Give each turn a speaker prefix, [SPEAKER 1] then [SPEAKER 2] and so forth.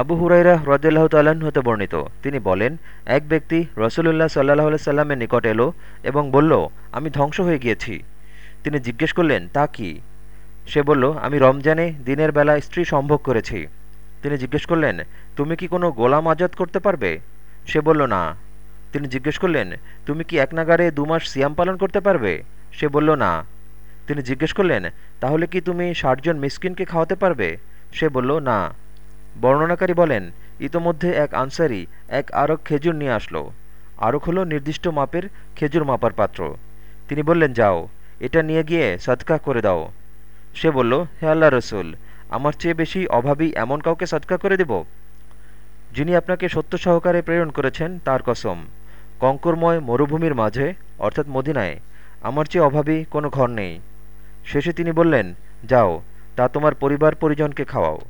[SPEAKER 1] আবু হুরাইরা হ্রদাল্লাহ তাল্লাহ্ন হতে বর্ণিত। তিনি বলেন, এক ব্যক্তি রসুলুল্লাহ সাল্লাহ সাল্লামের নিকট এলো এবং বলল, আমি ধ্বংস হয়ে গিয়েছি। তিনি জিজ্ঞেস করলেন, তা কি? সে বলল, আমি রমজানে দিনের বেলা স্ত্রী সম্ভোগ করেছি। তিনি জিজ্ঞেস করলেন, তুমি কি কোনো গোলাম আজাদ করতে পারবে? সে বলল, না। তিনি জিজ্ঞেস করলেন, তুমি কি এক নাগারে দু মাস সিয়াম পালন করতে পারবে? সে বলল, না। তিনি জিজ্ঞেস করলেন, তাহলে কি তুমি ষাটজন মিসকিনকে খাওয়াতে পারবে? সে বলল, না। বর্ণনাকারী বলেন, ইতোমধ্যে এক আনসারি এক আরক খেজুর নিয়ে আসলো। আরক হলো নির্দিষ্ট মাপের খেজুর মাপার পাত্র। তিনি বললেন, যাও, এটা নিয়ে গিয়ে সৎকা করে দাও। সে বলল, হে আল্লাহ রসুল, আমার চেয়ে বেশি অভাবী এমন কাউকে সৎকা করে দেব? যিনি আপনাকে সত্য সহকারে প্রেরণ করেছেন, তার কসম, কঙ্করময় মরুভূমির মাঝে, অর্থাৎ মদিনায়, আমার চেয়ে অভাবী কোনো ঘর নেই। শেষে তিনি বললেন, যাও, তা তোমার পরিবার পরিজনকে খাওয়াও।